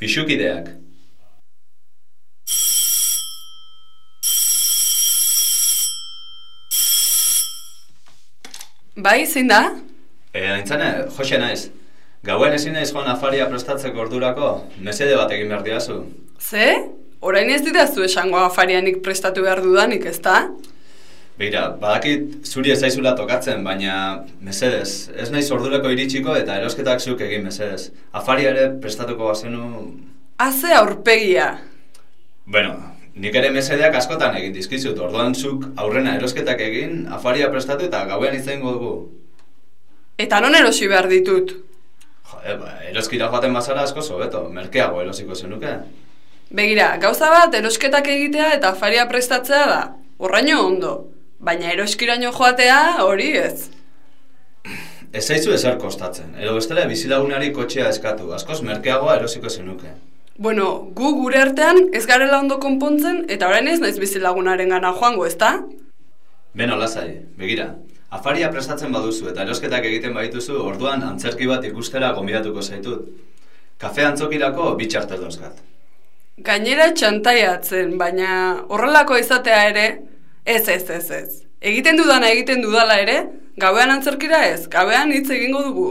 Pixukideak. Bai, zein da? E, aintzane, Jose naiz. Gauen ezin naiz joan afaria prestatzeko ordurako, mesede bat egin behar diazu. Ze? Orain ez didazu esango afarianik prestatu behar dudanik, ezta? Beira, badakit zuri ez zaizula tokatzen, baina mesedez, ez naiz ordurako iritsiko eta erosketak zuk egin mesedez. Afaria ere prestatuko bazenu... Haze aurpegia. Bueno, nik ere mesedeak askotan egin dizkizut, orduan zuk aurrena erosketak egin, afaria prestatu eta gauean izango dugu. Eta non erosi behar ditut? Jode, ba, eroskira joaten bazara asko zobeto, merkeago erosiko zenuke. Begira, gauza bat erosketak egitea eta afaria prestatzea da. Horraino ondo. Baina eroskiraino joatea hori ez. Ez zaizu ezer kostatzen, edo bestela bizilagunari kotxea eskatu, askoz merkeagoa erosiko zenuke. Bueno, gu gure artean ez garela ondo konpontzen eta orain ez naiz bizilagunaren gana joango, ezta? Beno, lasai, begira. Afaria prestatzen baduzu eta erosketak egiten badituzu, orduan antzerki bat ikustera gonbidatuko zaitut. Kafe antzokirako bitxartel dauzkat. Gainera txantaiatzen, baina horrelako izatea ere, ez ez ez ez. Egiten dudana egiten dudala ere, gauean antzerkira ez, gauean hitz egingo dugu.